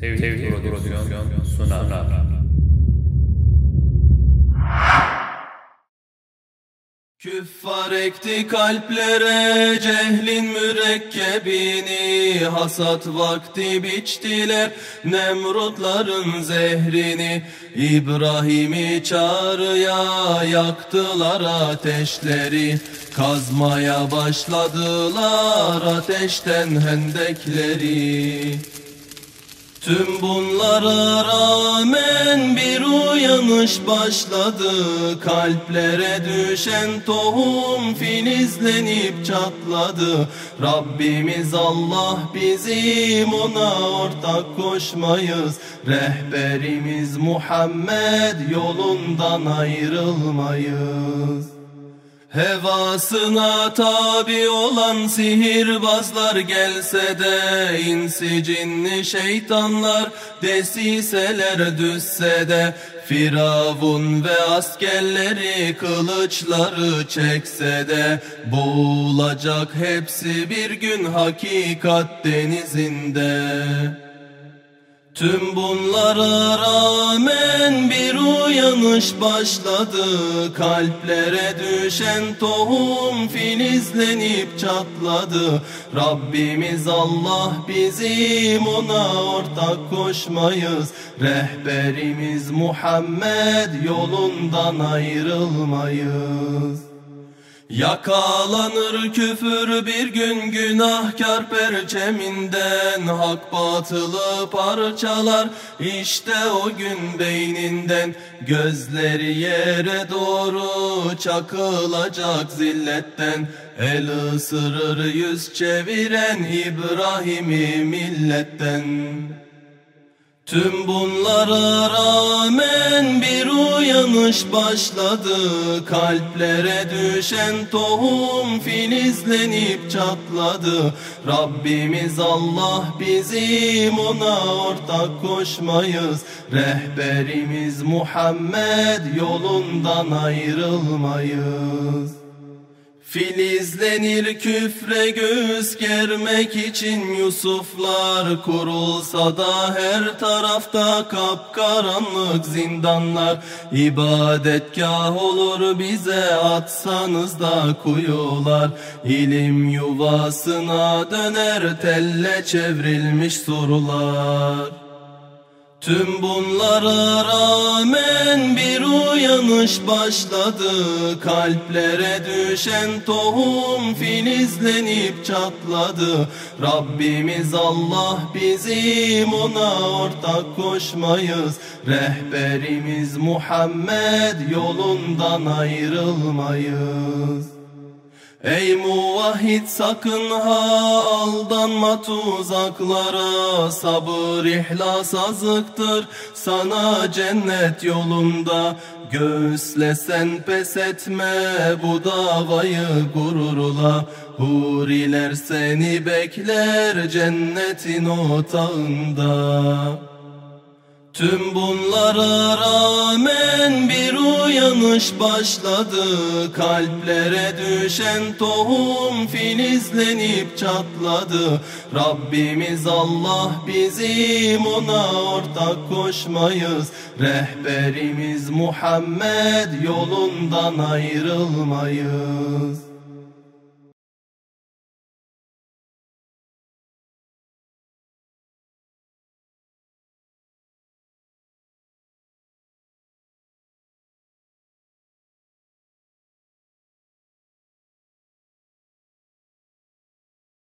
Tevhid Prodüksiyon sunar. Küffar ekti kalplere cehlin mürekkebini Hasat vakti biçtiler Nemrutların zehrini. İbrahim'i çağrıya yaktılar ateşleri. Kazmaya başladılar ateşten hendekleri Tüm bunlara rağmen bir uyanış başladı. Kalplere düşen tohum filizlenip çatladı. Rabbimiz Allah bizim ona ortak koşmayız. Rehberimiz Muhammed yolundan ayrılmayız Hevasına tabi olan sihirbazlar gelse de insi cinni şeytanlar desiseler düşse de Firavun ve askerleri kılıçları çekse de Boğulacak hepsi bir gün hakikat denizinde. Tüm bunlara rağmen bir uyanış başladı Kalplere düşen tohum filizlenip çatladı. Rabbimiz Allah bizim ona ortak koşmayız. Rehberimiz Muhammed yolundan ayrılmayız Yakalanır küfür bir gün günahkar perçeminden Hak batılı parçalar işte o gün beyninden. Gözleri yere doğru çakılacak zilletten. El ısırır yüz çeviren İbrahim'i milletten Tüm bunlara rağmen bir uyanış başladı. Kalplere düşen tohum filizlenip çatladı. Rabbimiz Allah bizim ona ortak koşmayız. Rehberimiz Muhammed yolundan ayrılmayız Filizlenir küfre göz germek için Yusuflar Kurulsa da her tarafta kapkaranlık zindanlar. İbadetgah olur bize atsanız da kuyular. İlim yuvasına döner telle çevrilmiş sorular Tüm bunlara rağmen bir uyanış başladı. Kalplere düşen tohum filizlenip çatladı. Rabbimiz Allah bizim ona ortak koşmayız. Rehberimiz Muhammed yolundan ayrılmayız Ey muvahhid sakın ha aldanma tuzaklara. Sabır ihlas azıktır. Sana cennet yolunda Göğüslesen pes etme. Bu davayı gururla Huriler seni bekler cennetin otağında. Tüm bunlara rağmen bir uyanış başladı Kalplere düşen tohum filizlenip çatladı. Rabbimiz Allah bizim ona ortak koşmayız. Rehberimiz Muhammed yolundan ayrılmayız